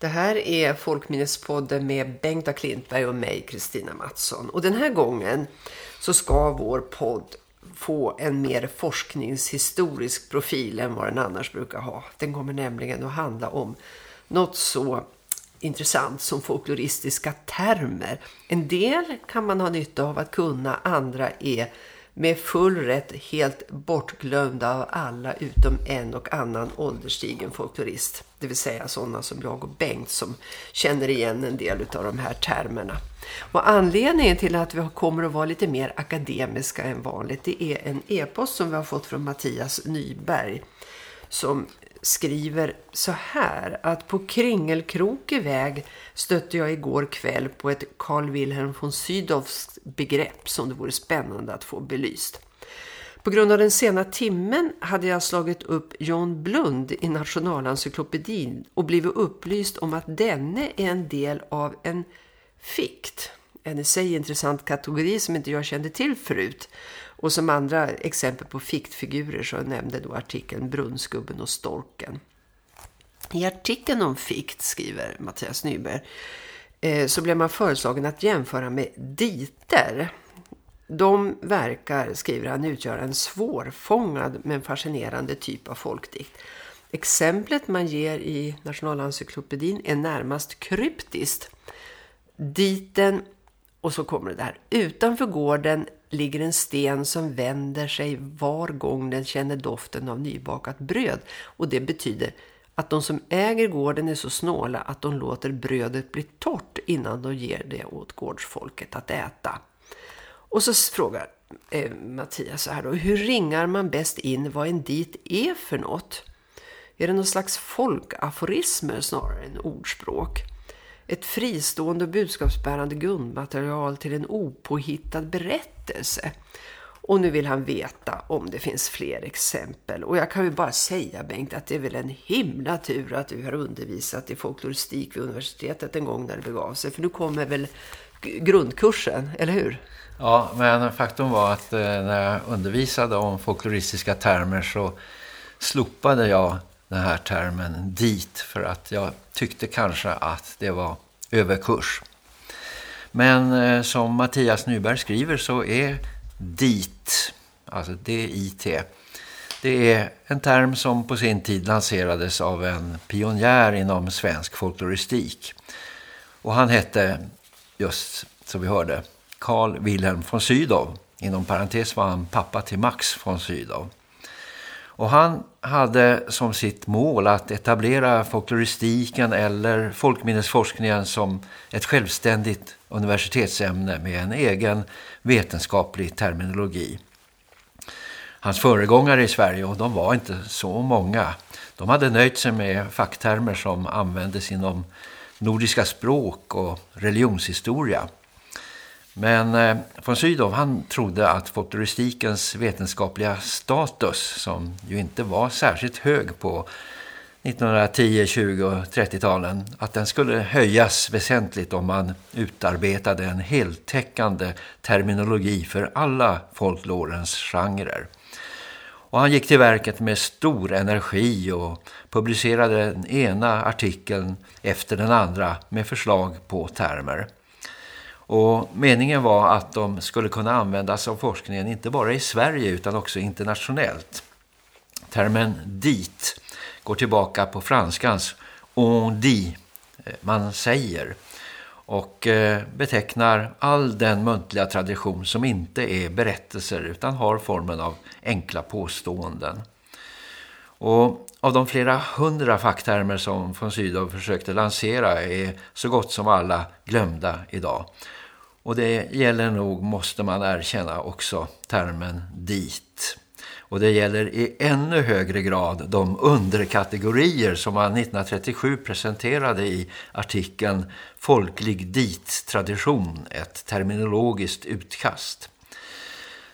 Det här är Folkminnespodden med Bengta Klintberg och mig, Kristina Mattsson. Och den här gången så ska vår podd få en mer forskningshistorisk profil än vad den annars brukar ha. Den kommer nämligen att handla om något så intressant som folkloristiska termer. En del kan man ha nytta av att kunna, andra är med full rätt helt bortglömda av alla utom en och annan ålderstigen folklorist. Det vill säga sådana som jag och Bengt som känner igen en del av de här termerna. Och anledningen till att vi kommer att vara lite mer akademiska än vanligt det är en e-post som vi har fått från Mattias Nyberg som skriver så här att på Kringelkrokig väg stötte jag igår kväll på ett Carl Wilhelm von Sydows begrepp som det vore spännande att få belyst. På grund av den sena timmen hade jag slagit upp John Blund i Nationalencyklopedin och blivit upplyst om att denne är en del av en fikt. En i sig intressant kategori som inte jag kände till förut. Och som andra exempel på fiktfigurer så nämnde då artikeln Brunnsgubben och Storken. I artikeln om fikt, skriver Mattias Nyberg, eh, så blev man föreslagen att jämföra med diter. De verkar, skriver han, utgöra en svårfångad men fascinerande typ av folkdikt. Exemplet man ger i Nationalencyklopedin är närmast kryptiskt. Diten, och så kommer det där, utanför gården ligger en sten som vänder sig var gång den känner doften av nybakat bröd. Och det betyder att de som äger gården är så snåla att de låter brödet bli torrt innan de ger det åt gårdsfolket att äta. Och så frågar eh, Mattias så här då, hur ringar man bäst in vad en dit är för något? Är det någon slags folkaforismer snarare än ordspråk? Ett fristående och budskapsbärande grundmaterial till en opåhittad berättelse. Och nu vill han veta om det finns fler exempel. Och jag kan ju bara säga Bengt att det är väl en himla tur att du har undervisat i folkloristik vid universitetet en gång när det begav sig. För nu kommer väl grundkursen, eller hur? Ja, men faktum var att eh, när jag undervisade om folkloristiska termer så slopade jag den här termen dit för att jag tyckte kanske att det var överkurs. Men eh, som Mattias Nyberg skriver så är dit, alltså D-I-T, det är en term som på sin tid lanserades av en pionjär inom svensk folkloristik. Och han hette, just som vi hörde, Carl Wilhelm von Sydow. Inom parentes var han pappa till Max von Sydow. Och han hade som sitt mål att etablera folkloristiken eller folkminnesforskningen som ett självständigt universitetsämne med en egen vetenskaplig terminologi. Hans föregångare i Sverige, och de var inte så många, de hade nöjt sig med facktermer som användes inom nordiska språk och religionshistoria. Men eh, von Sydow han trodde att folkloristikens vetenskapliga status, som ju inte var särskilt hög på 1910-, 20 och 30-talen, att den skulle höjas väsentligt om man utarbetade en heltäckande terminologi för alla folklorens genrer. Och han gick till verket med stor energi och publicerade den ena artikeln efter den andra med förslag på termer. Och meningen var att de skulle kunna användas av forskningen inte bara i Sverige utan också internationellt. Termen dit går tillbaka på franskans on dit, eh, man säger, och eh, betecknar all den muntliga tradition som inte är berättelser utan har formen av enkla påståenden. Och av de flera hundra facktermer som von Sydow försökte lansera är så gott som alla glömda idag. Och det gäller nog, måste man erkänna, också termen dit. Och det gäller i ännu högre grad de underkategorier som man 1937 presenterade i artikeln Folklig dit-tradition, ett terminologiskt utkast.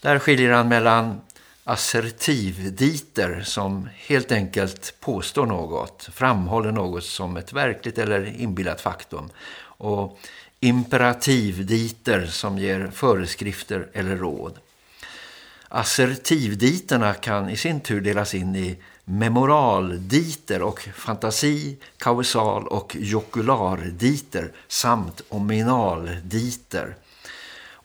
Där skiljer han mellan assertivditer som helt enkelt påstår något, framhåller något som ett verkligt eller inbillat faktum och imperativditer som ger föreskrifter eller råd. Assertivditerna kan i sin tur delas in i memoralditer och fantasi, kausal och jokularditer samt ominalditer.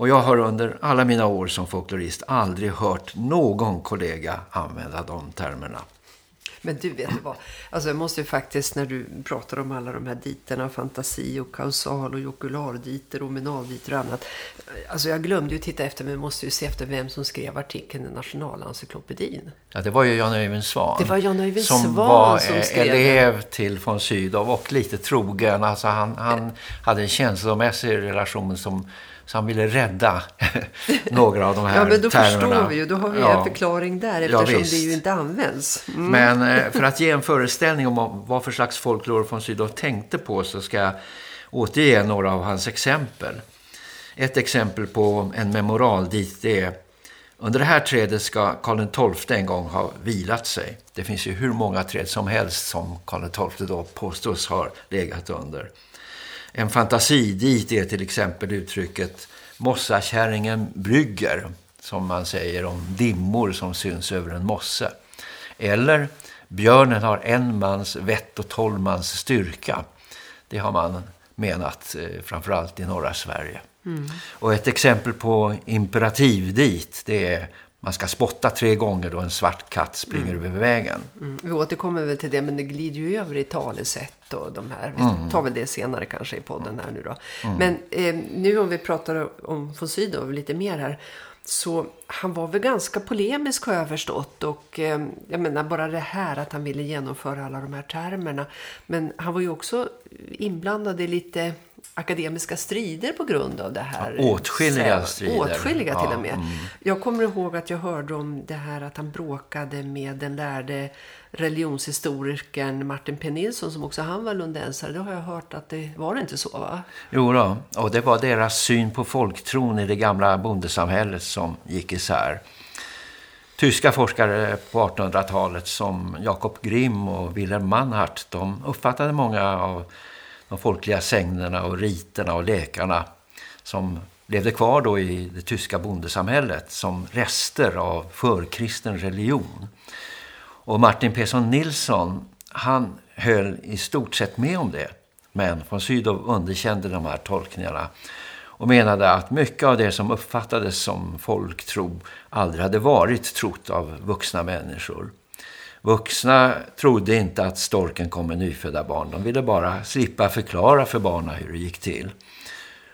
Och jag har under alla mina år som folklorist aldrig hört någon kollega använda de termerna. Men du vet vad, alltså jag måste ju faktiskt när du pratar om alla de här diterna, fantasi och kausal och jokularditer och menalditer och annat. Alltså jag glömde ju titta efter men måste ju se efter vem som skrev artikeln i Nationalencyklopedin. Ja, det var ju Jan Öyvind Svan. Det var Jan Öyvind som Svan var som eh, skrev elev till von Sydow och lite trogen. Alltså han, han hade en känslomässig relation som så han ville rädda några av de här Ja, men då termerna. förstår vi ju. Då har vi Ja. en förklaring där Ja, eftersom visst. det ju inte används. Mm. Men eh, för att ge en föreställning om vad för slags folklore von Sydow tänkte på så ska jag återge några av hans exempel. Ett exempel på en memoral dit det är under det här trädet ska Karl XII en gång ha vilat sig. Det finns ju hur många träd som helst som Karl XII då påstås ha legat under. En fantasi dit är till exempel uttrycket mossakärringen brygger som man säger om dimmor som syns över en mosse. Eller björnen har en mans vett och tolv mans styrka. Det har man menat eh, framförallt i norra Sverige. Och ett exempel på imperativ dit det är man ska spotta tre gånger då en svart katt springer över vägen. Mm. Vi återkommer väl till det, men det glider ju över i talesätt och de här. Mm. Vi tar väl det senare kanske i podden här nu då. Men eh, nu om vi pratar om von Sydow lite mer här. Så han var väl ganska polemisk har jag förstått. Och eh, jag menar bara det här att han ville genomföra alla de här termerna. Men han var ju också inblandad i lite akademiska strider på grund av det här. Ja, åtskilliga strider. Åtskilliga till Ja, och med. mm. Jag kommer ihåg att jag hörde om det här att han bråkade med den lärde religionshistorikern Martin P. Nilsson som också han var lundensare. Det har jag hört att det var inte så va? Jo då, och det var deras syn på folktron i det gamla bondesamhället som gick isär. Tyska forskare på 1800-talet som Jakob Grimm och Wilhelm Mannhardt, de uppfattade många av de folkliga sägnerna och riterna och lekarna som levde kvar då i det tyska bondesamhället som rester av förkristen religion. Och Martin Persson Nilsson, han höll i stort sett med om det. Men von Sydow underkände de här tolkningarna och menade att mycket av det som uppfattades som folktro aldrig hade varit trott av vuxna människor. Vuxna trodde inte att storken kom med nyfödda barn. De ville bara slippa förklara för barnen hur det gick till.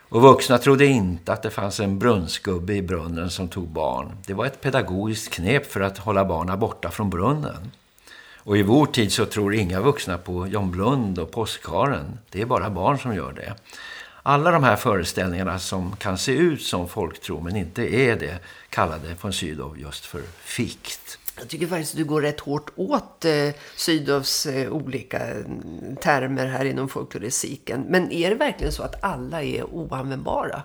Och vuxna trodde inte att det fanns en brunnsgubbe i brunnen som tog barn. Det var ett pedagogiskt knep för att hålla barnen borta från brunnen. Och i vår tid så tror inga vuxna på John Blund och påskharen. Det är bara barn som gör det. Alla de här föreställningarna som kan se ut som folktro men inte är det kallade von Sydow just för fikt. Jag tycker faktiskt att du går rätt hårt åt eh, Sydows eh, olika mm, termer här inom folkloristiken. Men är det verkligen så att alla är oanvändbara?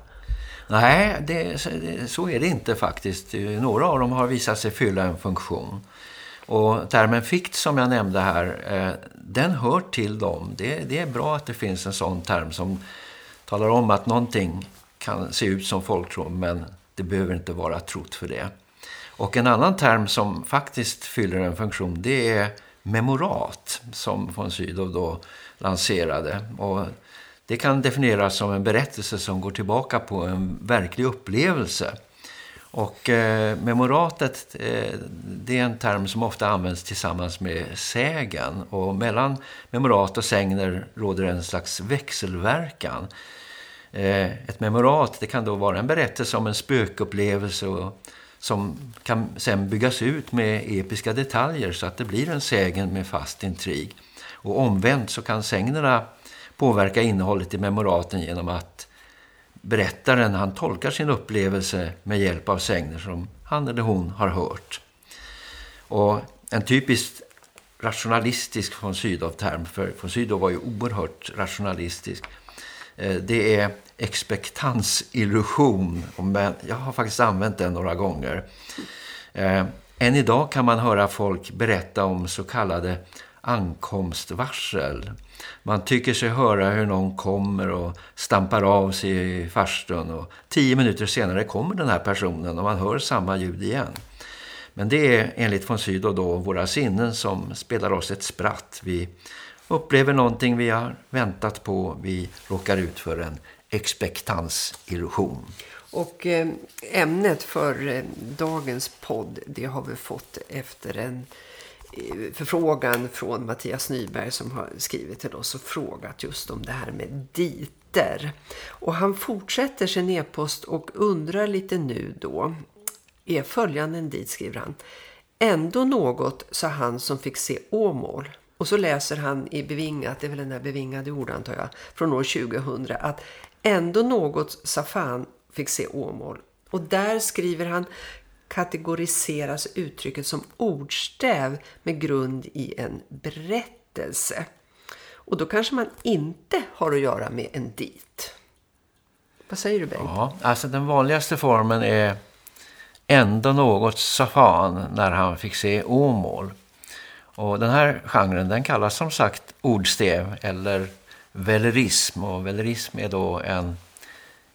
Nej, så- det, så är det inte faktiskt. Eh, några av dem har visat sig fylla en funktion. Och termen fikt som jag nämnde här, eh, den hör till dem. Det, det är bra att det finns en sån term som talar om att någonting kan se ut som folktro men det behöver inte vara trott för det. Och en annan term som faktiskt fyller en funktion det är memorat som von Sydow då lanserade. Och det kan definieras som en berättelse som går tillbaka på en verklig upplevelse. Och eh, memoratet eh, det är en term som ofta används tillsammans med sägen. Och mellan memorat och sägner råder en slags växelverkan. Eh, ett memorat det kan då vara en berättelse om en spökupplevelse och, som kan sen byggas ut med episka detaljer så att det blir en sägen med fast intrig. Och omvänt så kan sägnerna påverka innehållet i memoraten genom att berättaren han tolkar sin upplevelse med hjälp av sägner som han eller hon har hört. Och en typiskt rationalistisk von Sydow-term, för von Sydow var ju oerhört rationalistisk, Eh, det är expektansillusion. Men Jag har faktiskt använt den några gånger. Eh, än idag kan man höra folk berätta om så kallade ankomstvarsel. Man tycker sig höra hur någon kommer och stampar av sig i farstun och tio minuter senare kommer den här personen och man hör samma ljud igen. Men det är enligt von Sydow då våra sinnen som spelar oss ett spratt. Vi upplever någonting vi har väntat på. Vi råkar ut för en expektansillusion. Och eh, ämnet för eh, dagens podd det har vi fått efter en eh, förfrågan från Mattias Nyberg som har skrivit till oss och frågat just om det här med diter. Och han fortsätter sin e-post och undrar lite nu då. Är följande en dit skriver han. Ändå något sa han som fick se Åmål. Och så läser han i bevingat, det är väl den där bevingade ord antar jag, från år 2000 att ändå något sa fan fick se Åmål. Och där skriver han kategoriseras uttrycket som ordstäv med grund i en berättelse. Och då kanske man inte har att göra med en dit. Vad säger du Bengt? Ja, alltså den vanligaste formen är ändå något safan när han fick se Åmål. Och den här genren den kallas som sagt ordstäv eller velerism. Och velerism är då en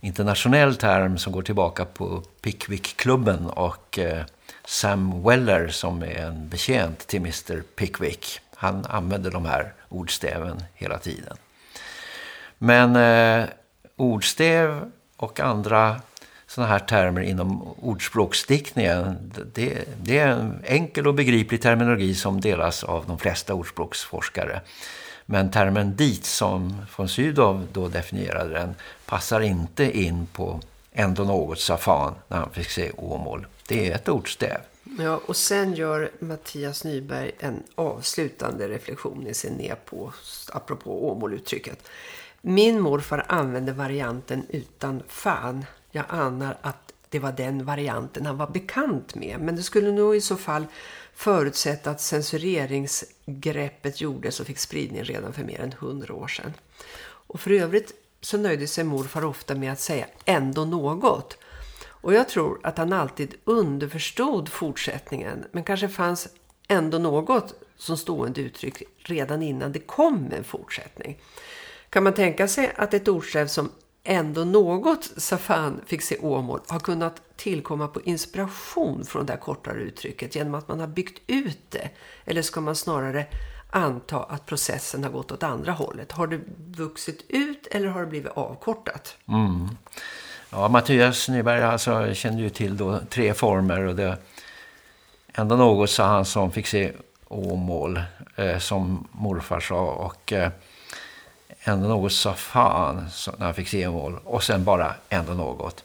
internationell term som går tillbaka på Pickwick-klubben och eh, Sam Weller som är en betjänt till Mr. Pickwick. Han använder de här ordstäven hela tiden. Men eh, ordstäv och andra sådana här termer inom ordspråksdiktningen det, det, är en enkel och begriplig terminologi som delas av de flesta ordspråksforskare. Men termen dit som von Sydow då definierade den passar inte in på ändå något safan när han fick se Åmål. Det är ett ordstäv. Ja, och sen gör Mattias Nyberg en avslutande reflektion i sin e-post apropå Åmål-uttrycket. Min morfar använde varianten utan fan. Jag anar att det var den varianten han var bekant med. Men det skulle nog i så fall förutsätta att censureringsgreppet gjordes och fick spridning redan för mer än hundra år sedan. Och för övrigt så nöjde sig morfar ofta med att säga ändå något. Och jag tror att han alltid underförstod fortsättningen men kanske fanns ändå något som stående uttryck redan innan det kom en fortsättning. Kan man tänka sig att ett ordstäv som ändå något Safan fick se Åmål har kunnat tillkomma på inspiration från det här kortare uttrycket genom att man har byggt ut det? Eller ska man snarare anta att processen har gått åt andra hållet? Har det vuxit ut eller har det blivit avkortat? Mm. Ja, Mattias Nyberg alltså, kände ju till då tre former och det ändå något sa han som fick se Åmål eh, som morfar sa och eh, ändå något sa fan när han fick se mål och sen bara ändå något.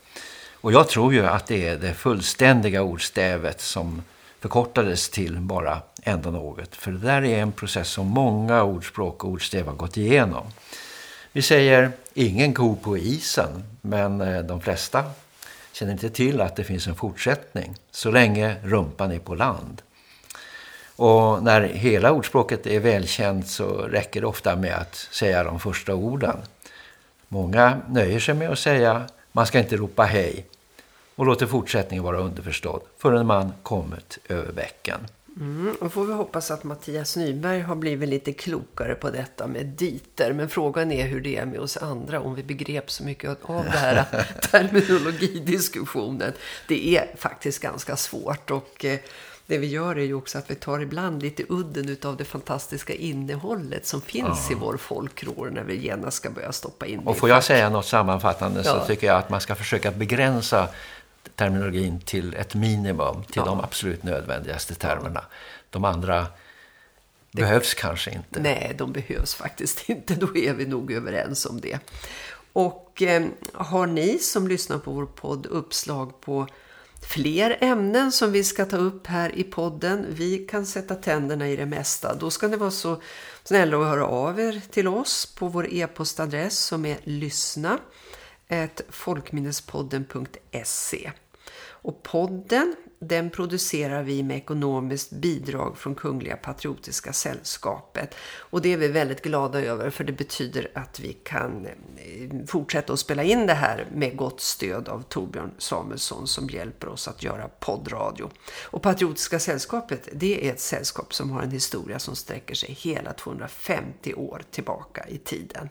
Och jag tror ju att det är det fullständiga ordstävet som förkortades till bara ändå något. För det där är en process som många ordspråk och ordstäv har gått igenom. Vi säger ingen ko på isen men eh, de flesta känner inte till att det finns en fortsättning så länge rumpan är på land. Och när hela ordspråket är välkänt så räcker det ofta med att säga de första orden. Många nöjer sig med att säga man ska inte ropa hej och låter fortsättningen vara underförstådd förrän man kommit över bäcken. Mm, och får vi hoppas att Mattias Nyberg har blivit lite klokare på detta med diter. Men frågan är hur det är med oss andra om vi begrep så mycket av det här terminologidiskussionen. Det är faktiskt ganska svårt och eh, det vi gör är ju också att vi tar ibland lite udden av det fantastiska innehållet som finns ja. i vår folkrår när vi genast ska börja stoppa in Och får jag säga något sammanfattande ja. så tycker jag att man ska försöka begränsa terminologin till ett minimum, till ja. de absolut nödvändigaste termerna. De andra det, behövs kanske inte. Nej, de behövs faktiskt inte. Då är vi nog överens om det. Och eh, har ni som lyssnar på vår podd uppslag på fler ämnen som vi ska ta upp här i podden. Vi kan sätta tänderna i det mesta. Då ska ni vara så snälla och höra av er till oss på vår e-postadress som är lyssna folkminnespodden.se. Och podden den producerar vi med ekonomiskt bidrag från Kungliga Patriotiska Sällskapet. Och det är vi väldigt glada över för det betyder att vi kan eh, fortsätta att spela in det här med gott stöd av Torbjörn Samuelsson som hjälper oss att göra poddradio. Och Patriotiska Sällskapet det är ett sällskap som har en historia som sträcker sig hela 250 år tillbaka i tiden.